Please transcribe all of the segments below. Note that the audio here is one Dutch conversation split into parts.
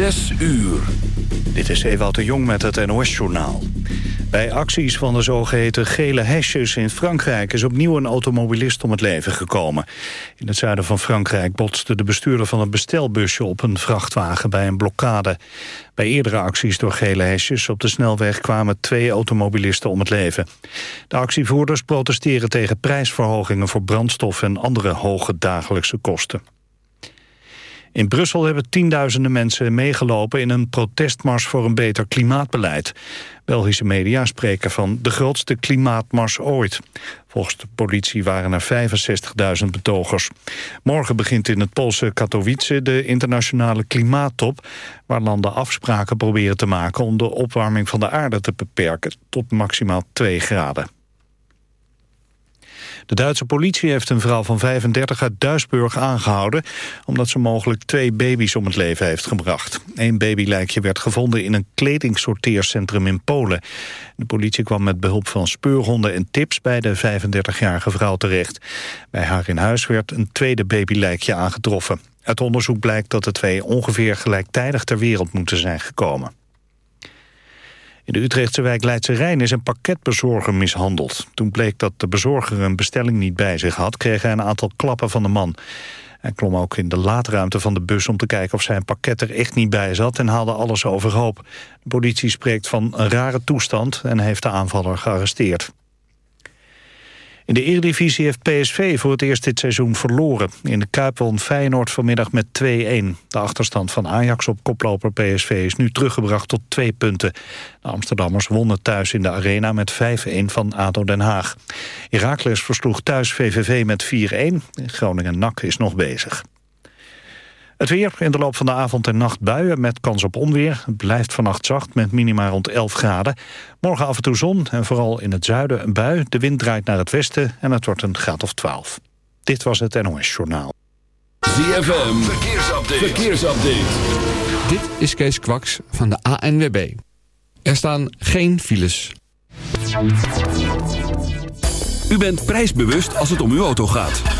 Zes uur. Dit is Ewout de Jong met het NOS-journaal. Bij acties van de zogeheten gele hesjes in Frankrijk... is opnieuw een automobilist om het leven gekomen. In het zuiden van Frankrijk botste de bestuurder van een bestelbusje... op een vrachtwagen bij een blokkade. Bij eerdere acties door gele hesjes op de snelweg... kwamen twee automobilisten om het leven. De actievoerders protesteren tegen prijsverhogingen voor brandstof... en andere hoge dagelijkse kosten. In Brussel hebben tienduizenden mensen meegelopen in een protestmars voor een beter klimaatbeleid. Belgische media spreken van de grootste klimaatmars ooit. Volgens de politie waren er 65.000 betogers. Morgen begint in het Poolse Katowice de internationale klimaattop... waar landen afspraken proberen te maken om de opwarming van de aarde te beperken tot maximaal 2 graden. De Duitse politie heeft een vrouw van 35 uit Duisburg aangehouden... omdat ze mogelijk twee baby's om het leven heeft gebracht. Eén babylijkje werd gevonden in een kledingsorteercentrum in Polen. De politie kwam met behulp van speurhonden en tips... bij de 35-jarige vrouw terecht. Bij haar in huis werd een tweede babylijkje aangetroffen. Uit onderzoek blijkt dat de twee ongeveer gelijktijdig ter wereld moeten zijn gekomen. In de Utrechtse wijk Leidse Rijn is een pakketbezorger mishandeld. Toen bleek dat de bezorger een bestelling niet bij zich had... kreeg hij een aantal klappen van de man. Hij klom ook in de laadruimte van de bus om te kijken of zijn pakket er echt niet bij zat... en haalde alles overhoop. De politie spreekt van een rare toestand en heeft de aanvaller gearresteerd. In de Eredivisie heeft PSV voor het eerst dit seizoen verloren. In de Kuip won Feyenoord vanmiddag met 2-1. De achterstand van Ajax op koploper PSV is nu teruggebracht tot twee punten. De Amsterdammers wonnen thuis in de Arena met 5-1 van ADO Den Haag. Heracles versloeg thuis VVV met 4-1. Groningen-NAC is nog bezig. Het weer in de loop van de avond en nacht buien met kans op onweer. Het blijft vannacht zacht met minima rond 11 graden. Morgen af en toe zon en vooral in het zuiden een bui. De wind draait naar het westen en het wordt een graad of 12. Dit was het NOS Journaal. ZFM, verkeersupdate. verkeersupdate. Dit is Kees Kwaks van de ANWB. Er staan geen files. U bent prijsbewust als het om uw auto gaat.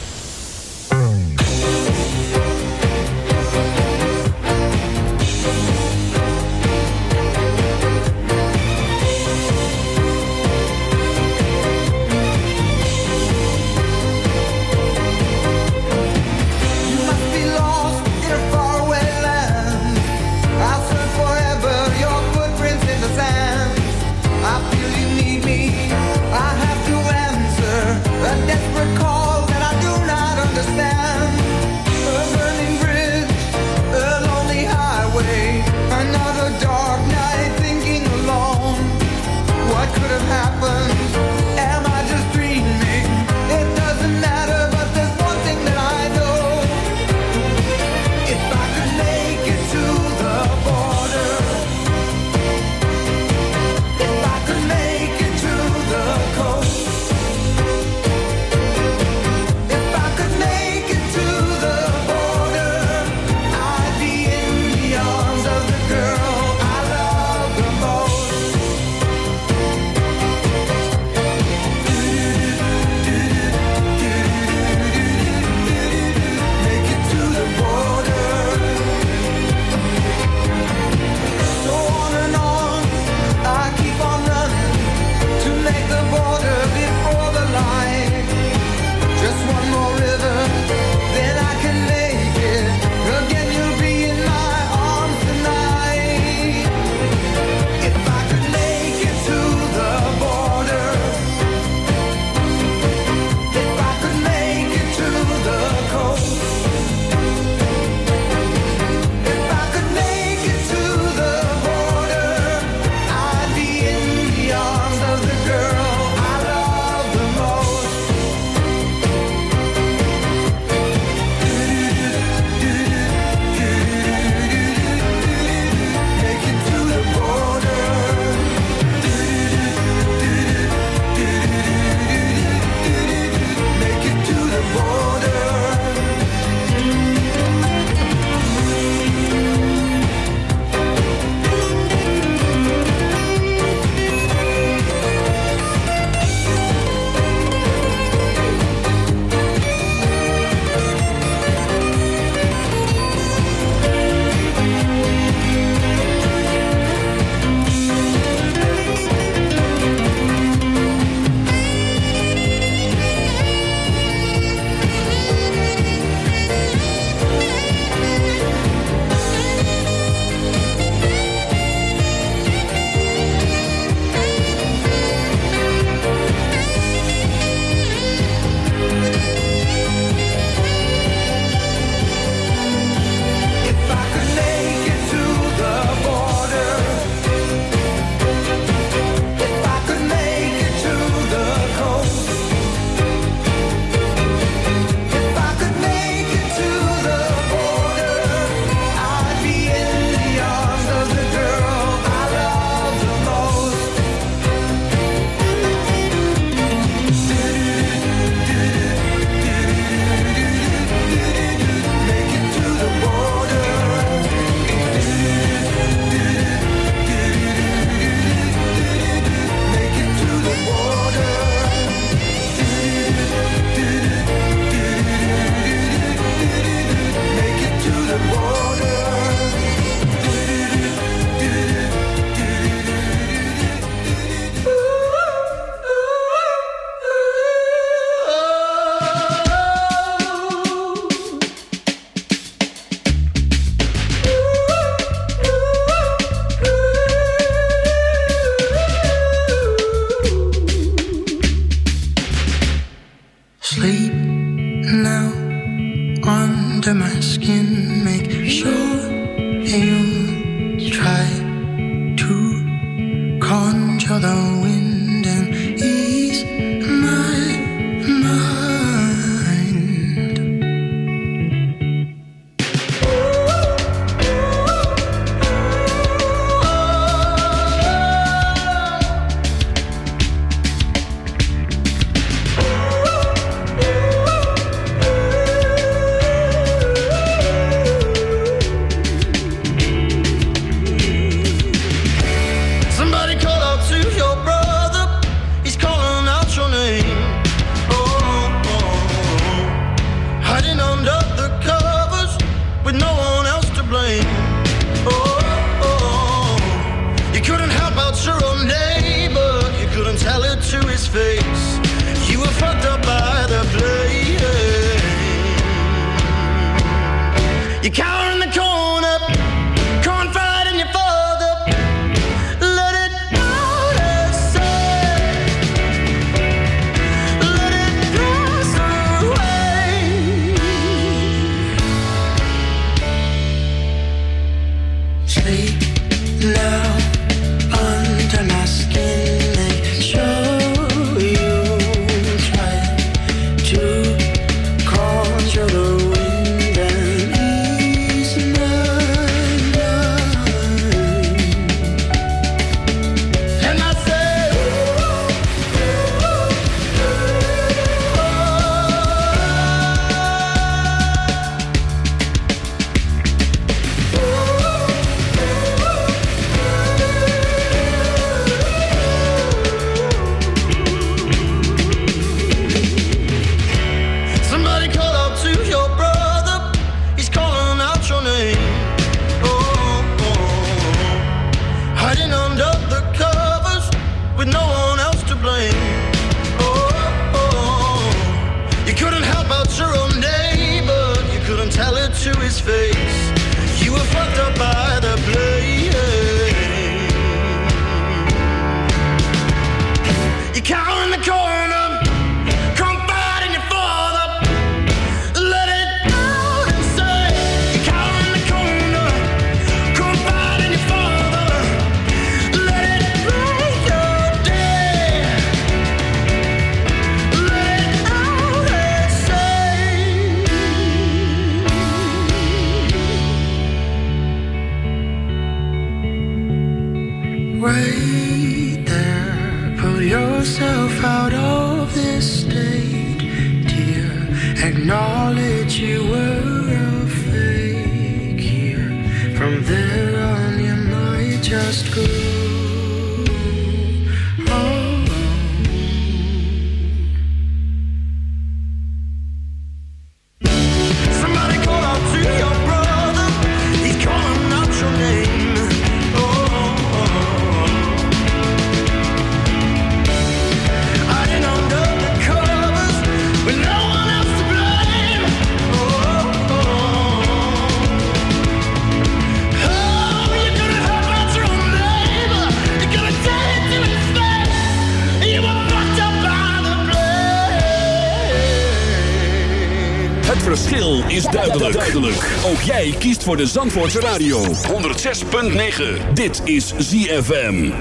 kiest voor de Zandvoortse radio. 106.9. Dit is ZFM.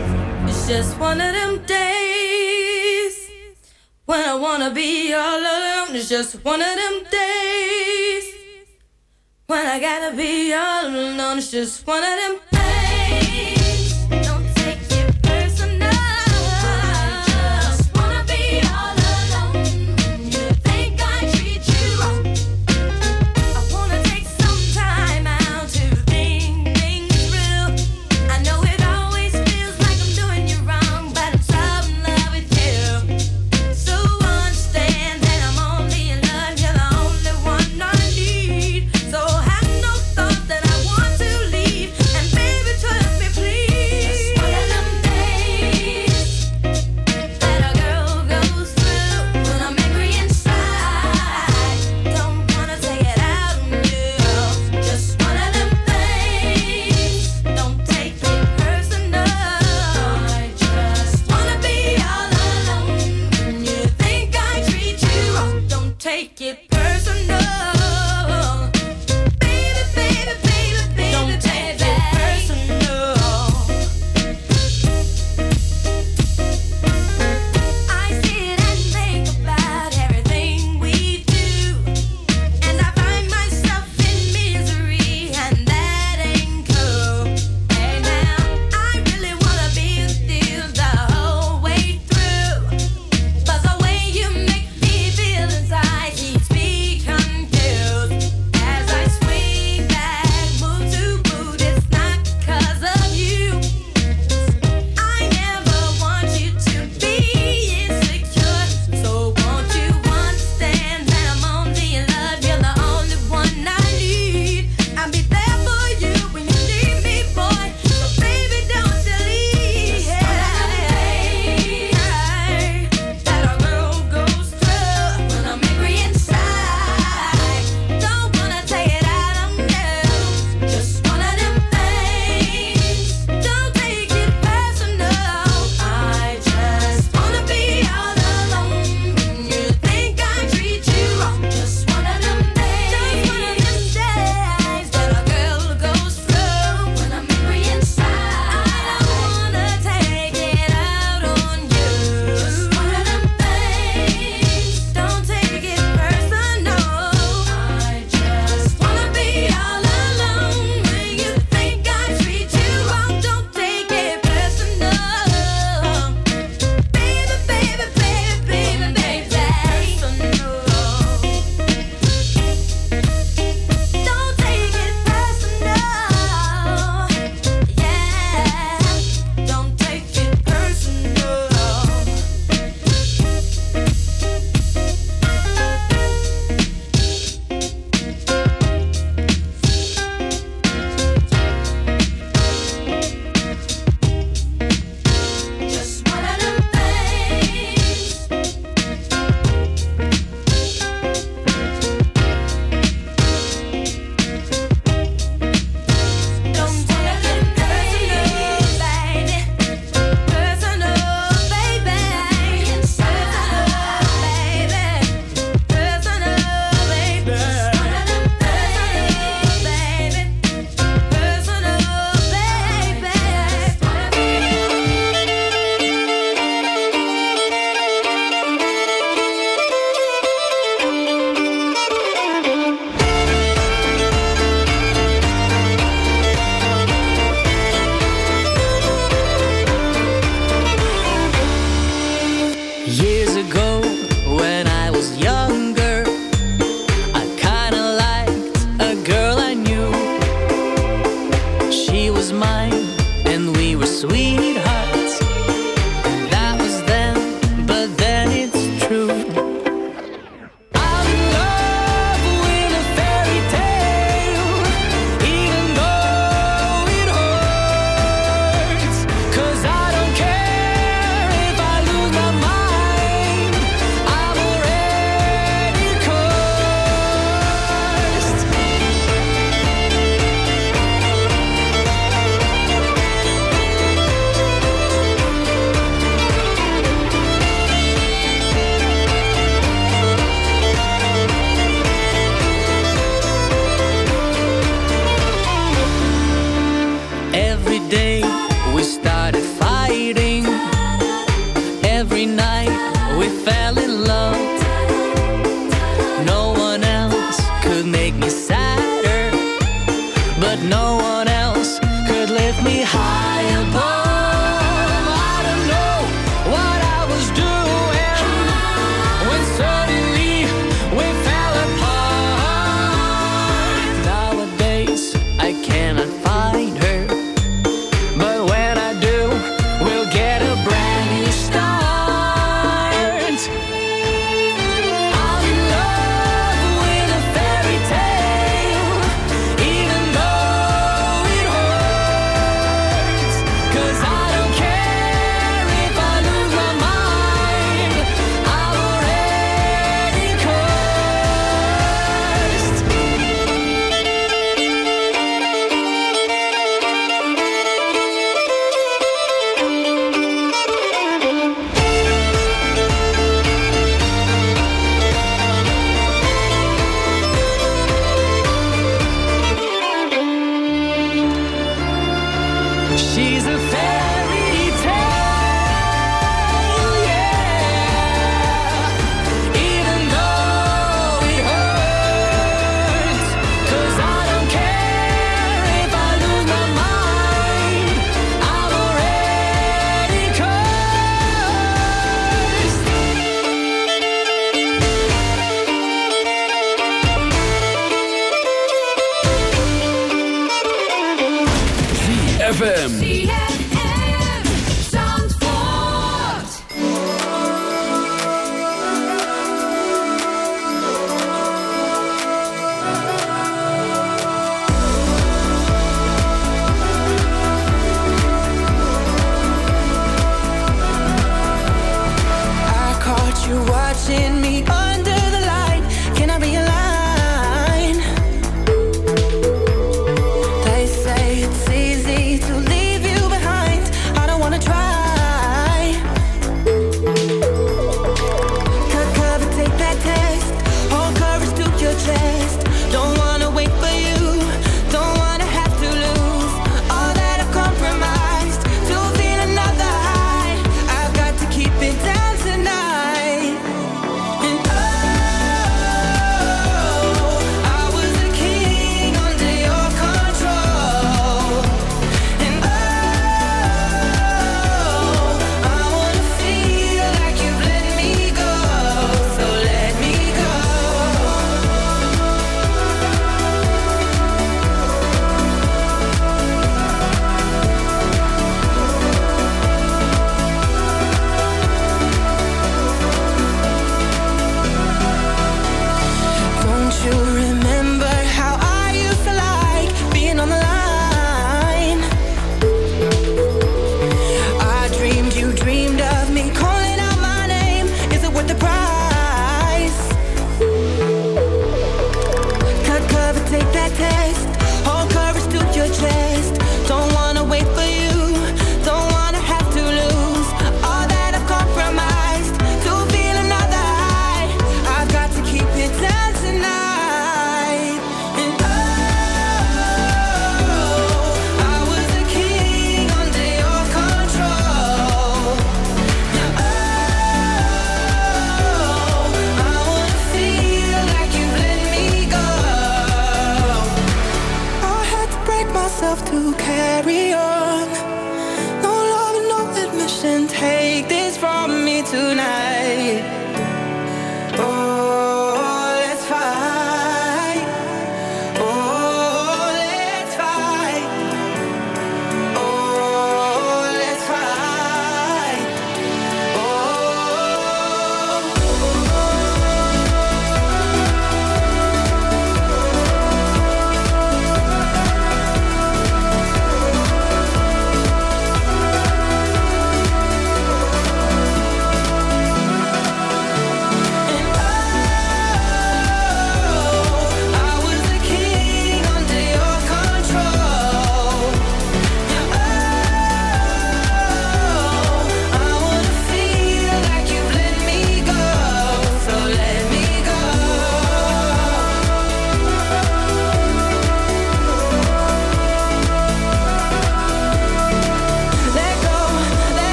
It's just one of them days. When I wanna be all alone. It's just one of them days. When I gotta be all alone. It's just one of them days.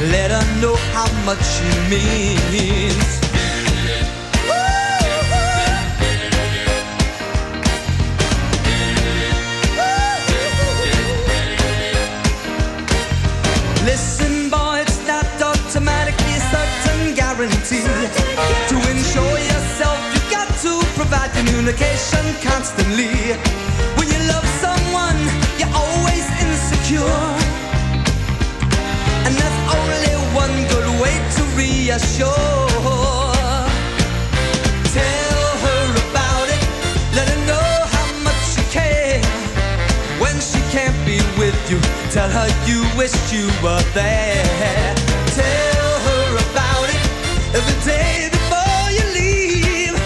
Let her know how much she means. Listen, boy, it's not automatically a certain guarantee. To ensure yourself, you got to provide communication constantly. Be with you, tell her you wish you were there. Tell her about it before you leave.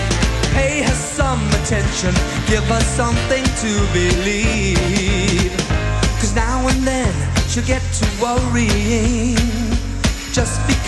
Pay her some attention, give her something to believe. Cause now and then she'll get to worrying. Just because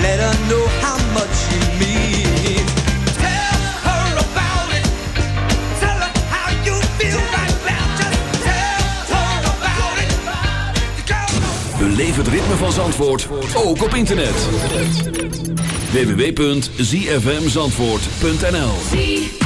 Let her know how much you mean. Tell her about it. Tell her how you feel right now. Just tell her about it. Beleef het ritme van Zandvoort, ook op internet. www.zfmzandvoort.nl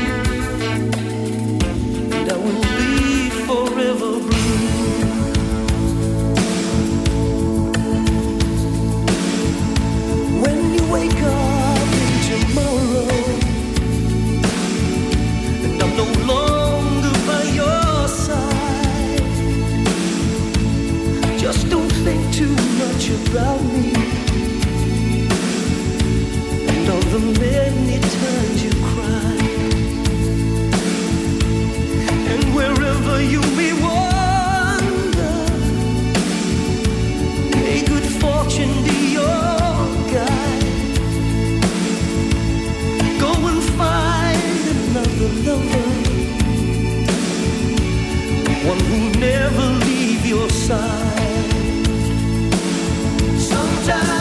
Much shine.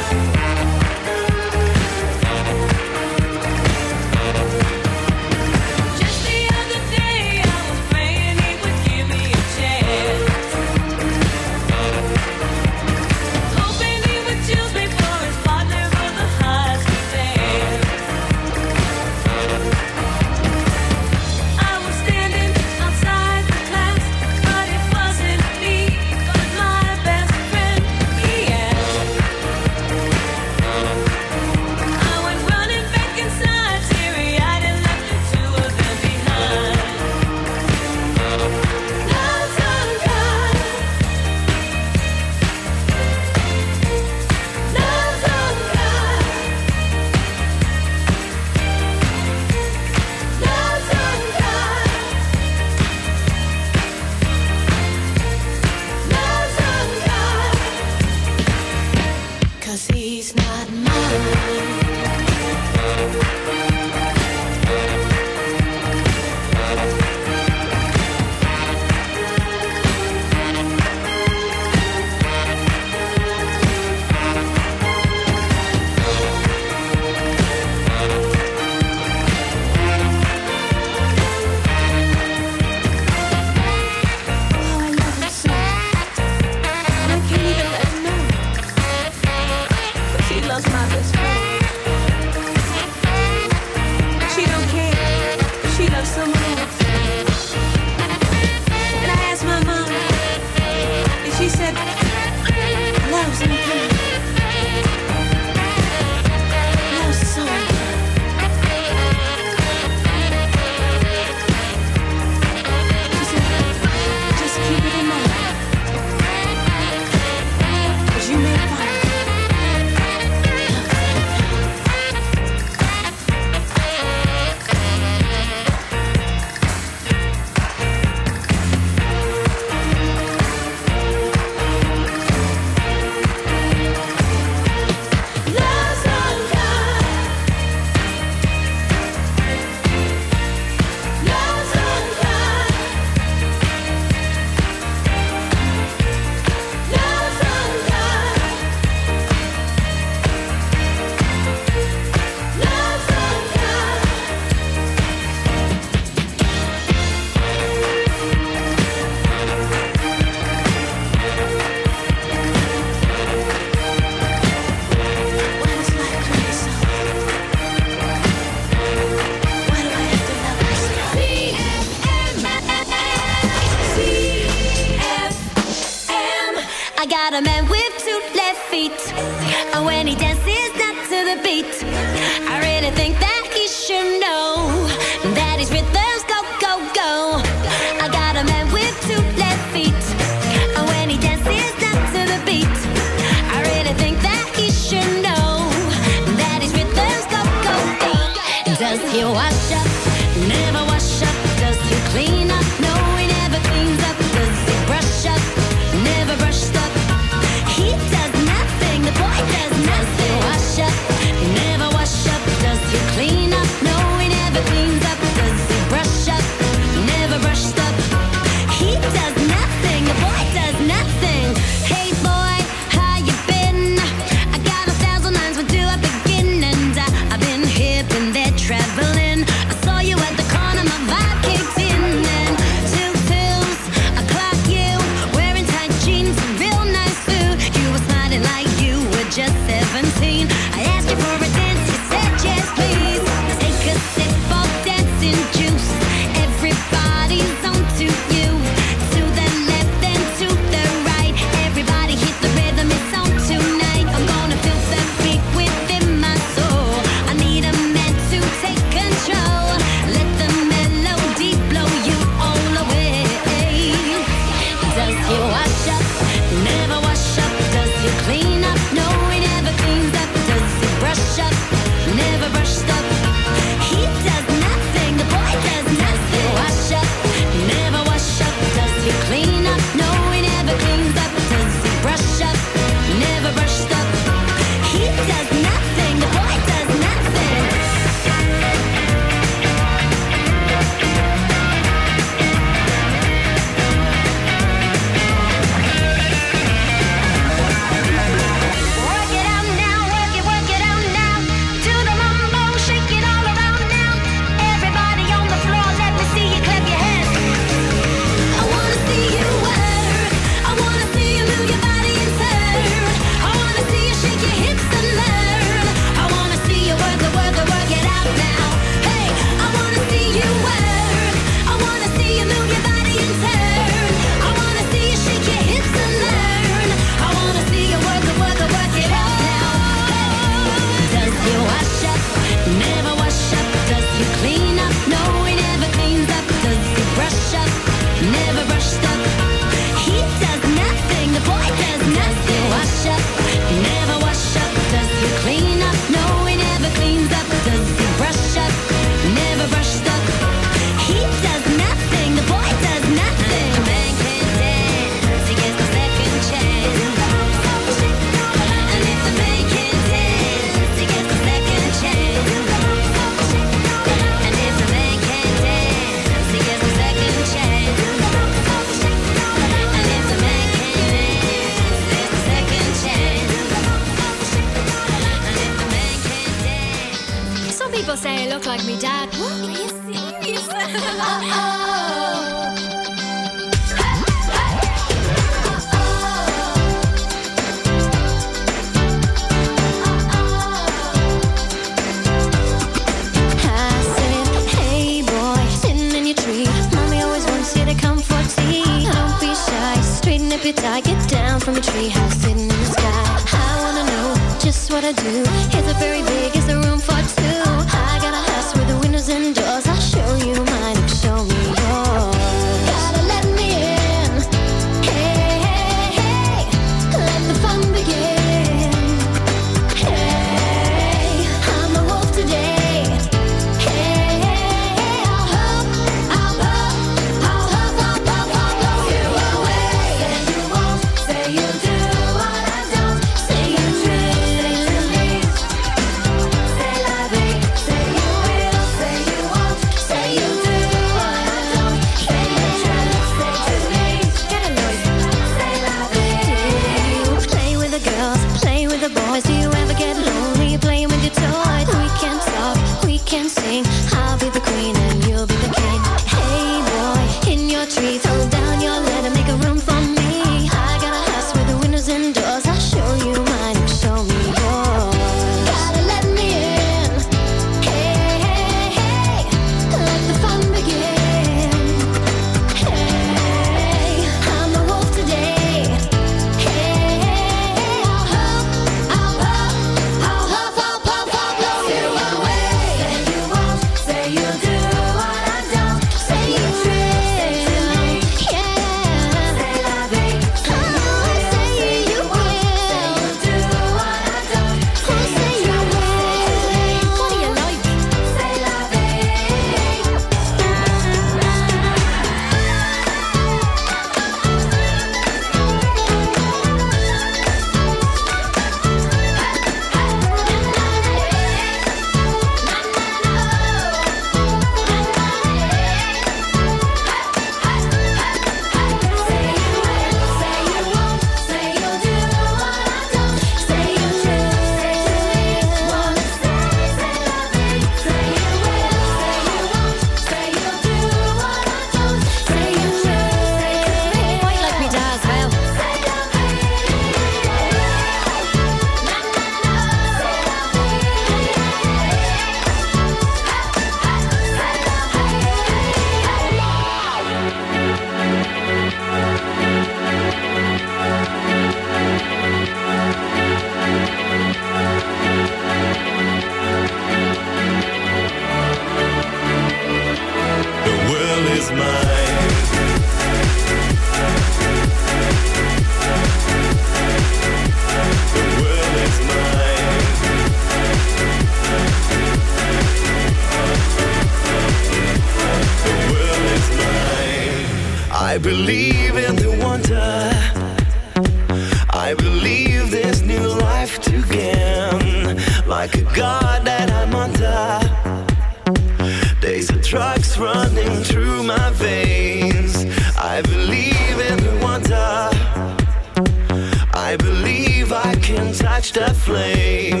a flame.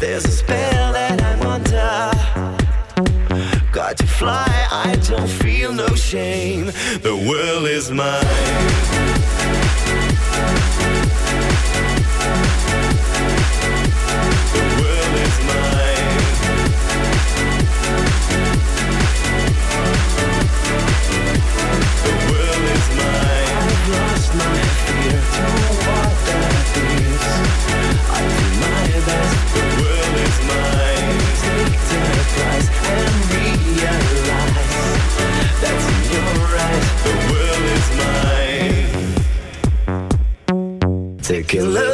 There's a spell that I'm under. Got to fly, I don't feel no shame. The world is mine. can.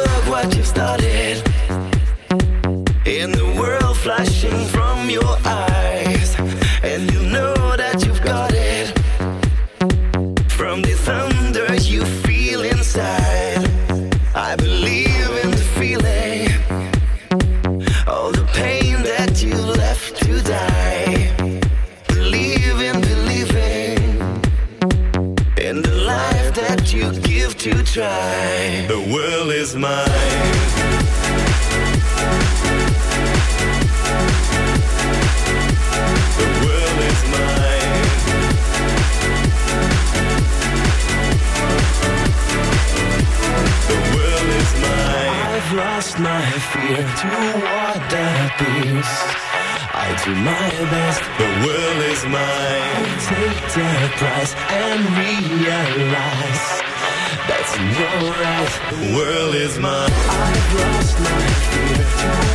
I've lost my fear.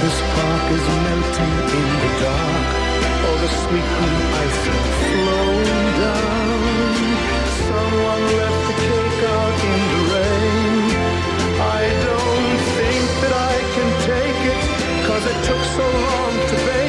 The spark is melting in the dark. All the sweet new ice is flowing down. Someone left the cake out in the rain. I don't think that I can take it. Cause it took so long to bake.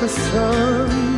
the sun.